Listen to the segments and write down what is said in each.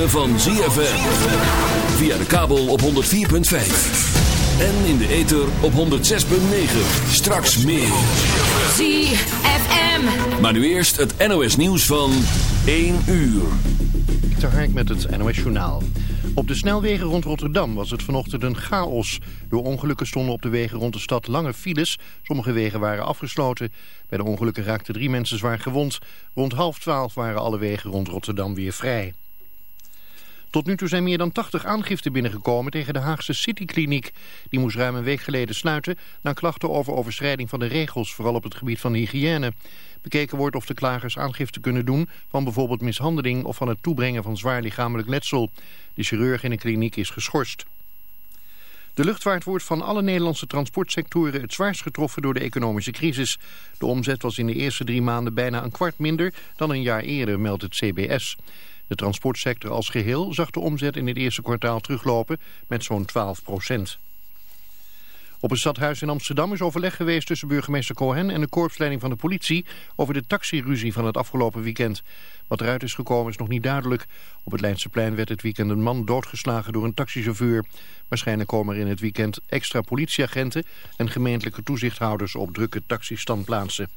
ritme van ZFM. Via de kabel op 104.5. En in de ether op 106.9. Straks meer. ZFM. Maar nu eerst het NOS nieuws van 1 uur. Victor Hark met het NOS Journaal. Op de snelwegen rond Rotterdam was het vanochtend een chaos. Door ongelukken stonden op de wegen rond de stad lange files. Sommige wegen waren afgesloten. Bij de ongelukken raakten drie mensen zwaar gewond. Rond half twaalf waren alle wegen rond Rotterdam weer vrij. Tot nu toe zijn meer dan 80 aangiften binnengekomen tegen de Haagse Citykliniek. Die moest ruim een week geleden sluiten na klachten over overschrijding van de regels, vooral op het gebied van hygiëne. Bekeken wordt of de klagers aangifte kunnen doen van bijvoorbeeld mishandeling of van het toebrengen van zwaar lichamelijk letsel. De chirurg in de kliniek is geschorst. De luchtvaart wordt van alle Nederlandse transportsectoren het zwaarst getroffen door de economische crisis. De omzet was in de eerste drie maanden bijna een kwart minder dan een jaar eerder, meldt het CBS. De transportsector als geheel zag de omzet in het eerste kwartaal teruglopen met zo'n 12 procent. Op het stadhuis in Amsterdam is overleg geweest tussen burgemeester Cohen en de korpsleiding van de politie over de taxiruzie van het afgelopen weekend. Wat eruit is gekomen is nog niet duidelijk. Op het Leidseplein werd het weekend een man doodgeslagen door een taxichauffeur. Waarschijnlijk komen er in het weekend extra politieagenten en gemeentelijke toezichthouders op drukke taxistandplaatsen.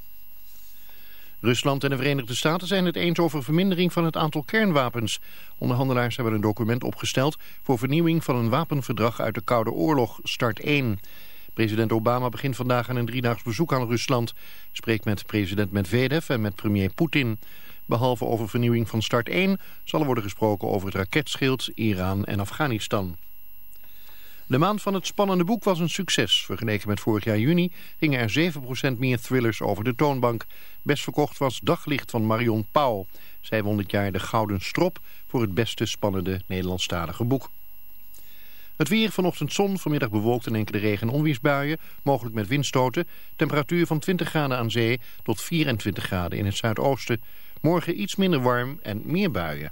Rusland en de Verenigde Staten zijn het eens over vermindering van het aantal kernwapens. Onderhandelaars hebben een document opgesteld voor vernieuwing van een wapenverdrag uit de Koude Oorlog, start 1. President Obama begint vandaag aan een driedaags bezoek aan Rusland. Spreekt met president Medvedev en met premier Poetin. Behalve over vernieuwing van start 1 zal er worden gesproken over het raketschild, Iran en Afghanistan. De maand van het spannende boek was een succes. Vergeleken met vorig jaar juni gingen er 7% meer thrillers over de toonbank. Best verkocht was Daglicht van Marion Pauw. Zij won dit jaar de Gouden Strop voor het beste spannende Nederlandstalige boek. Het weer vanochtend zon, vanmiddag bewolkt en enkele regen- en onweersbuien. Mogelijk met windstoten. Temperatuur van 20 graden aan zee tot 24 graden in het zuidoosten. Morgen iets minder warm en meer buien.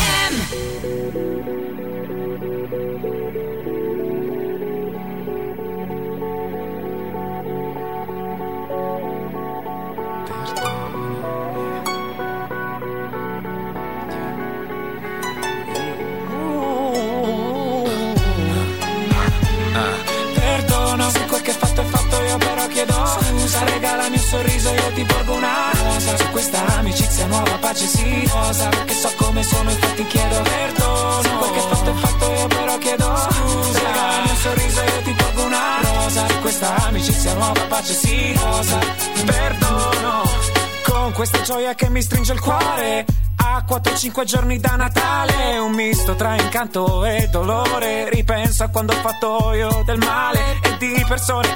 4-5 giorni da Natale Un misto tra incanto e dolore. Ripenso a quando ho fatto io del male E di persone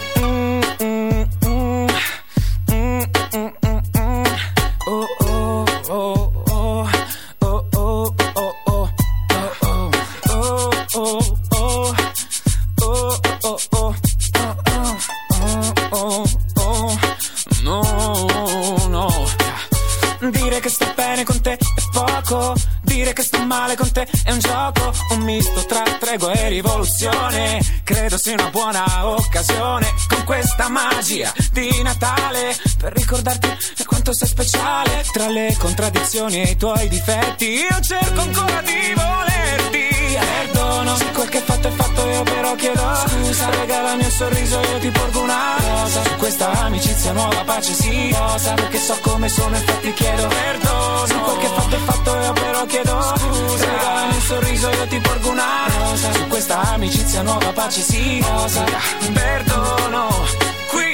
Sia una buona occasione. Con questa magia di Natale. Per ricordarti. Tra le contraddizioni e i tuoi difetti. Io cerco ancora di volerti. Perdono. Se quel che fatto è fatto io però chiedo Scusa. Regalami un sorriso io ti porgo una rosa. Su questa amicizia nuova pace sì Rosa perché so come sono infatti chiedo Perdono. Se quel che fatto è fatto io però chiedo Scusa. Regalami un sorriso io ti porgo una rosa. Su questa amicizia nuova pace sì Rosa Perdono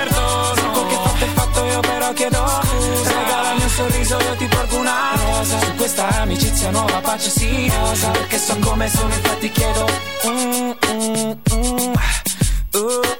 Perdono se quel che fatto è fatto io però chiedo Scusa regalami un sorriso io ti porgo una rosa. Su questa amicizia nuova pace sì Rosa perché so come sono infatti chiedo. Mm, mm, mm. Uh, uh, uh,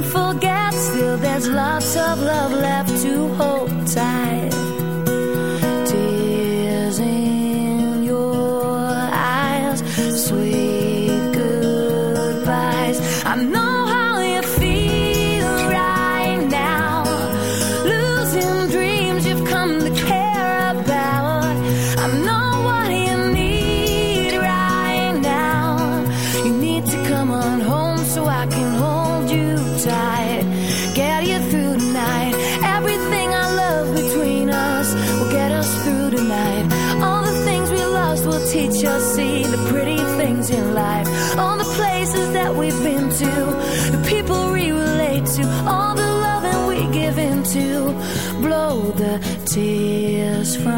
don't forget, still there's lots of love left to hold tight. to, the people we relate to, all the love that we give into. Blow the tears from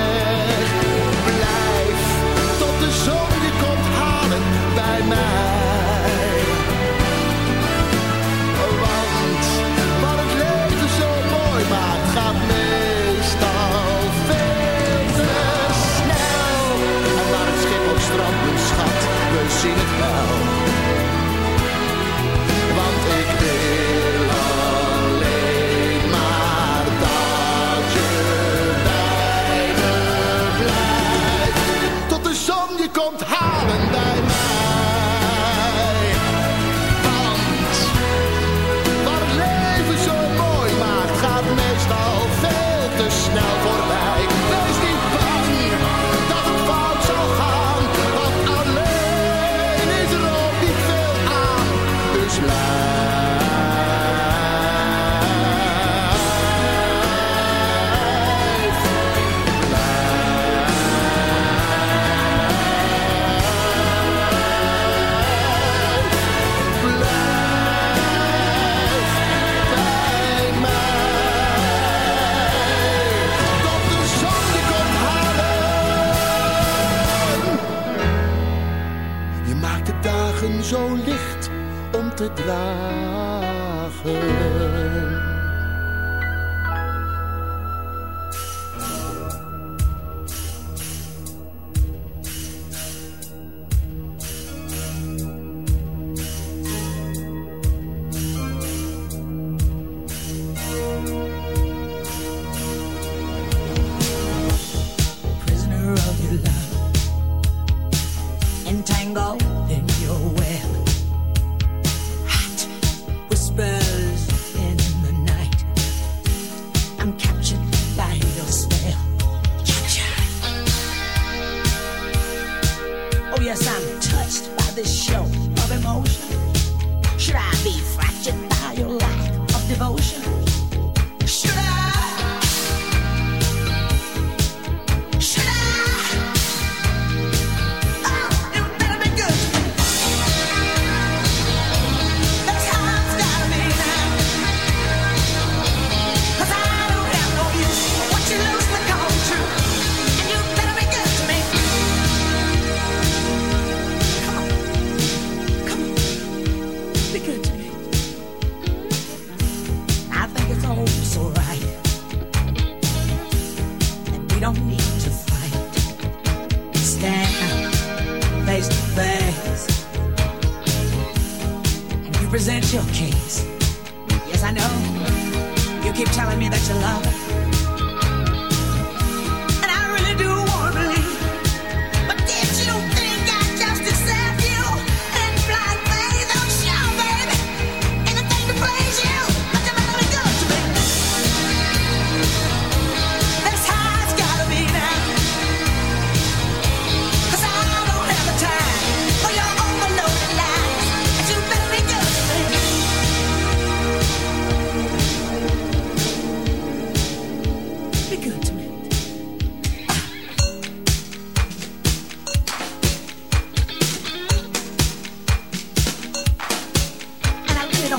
light.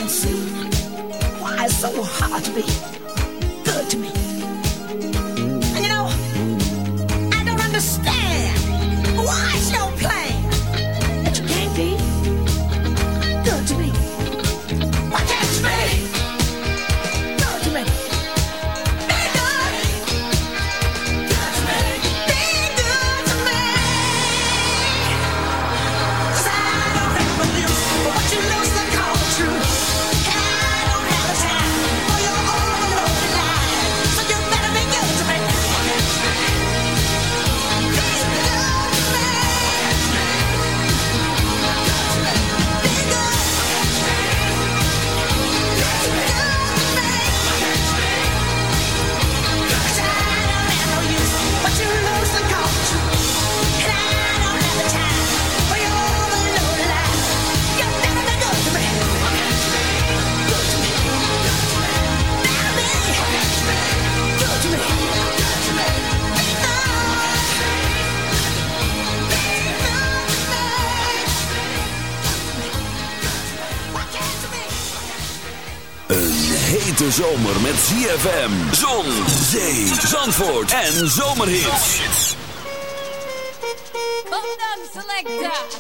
don't why so hard to be. zomer met ZFM. Zon, zee, zandvoort en zomerhits. Bogdan Selecta.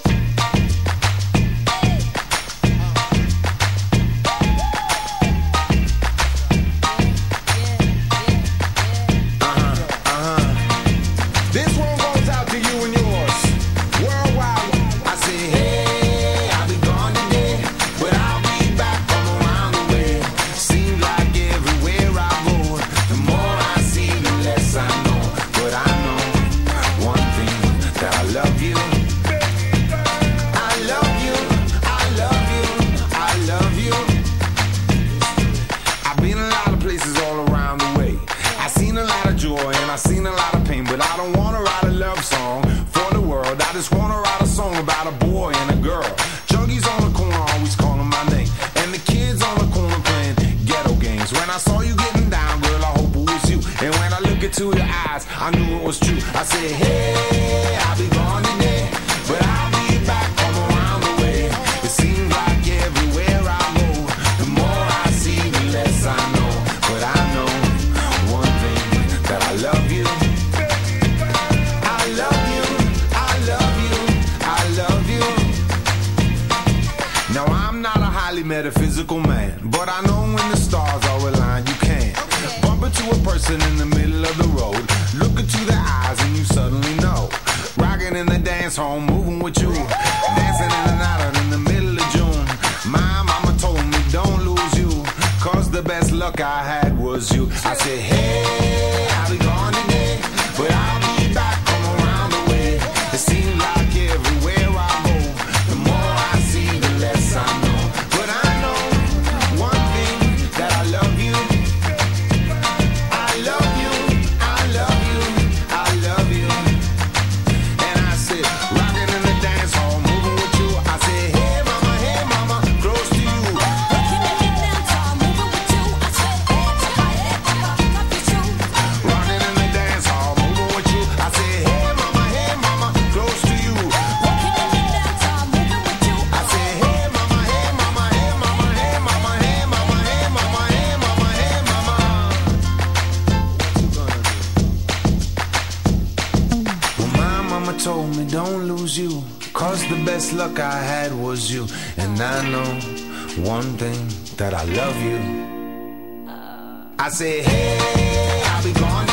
luck I had was you. And I know one thing that I love you. I said, hey, I'll be gone.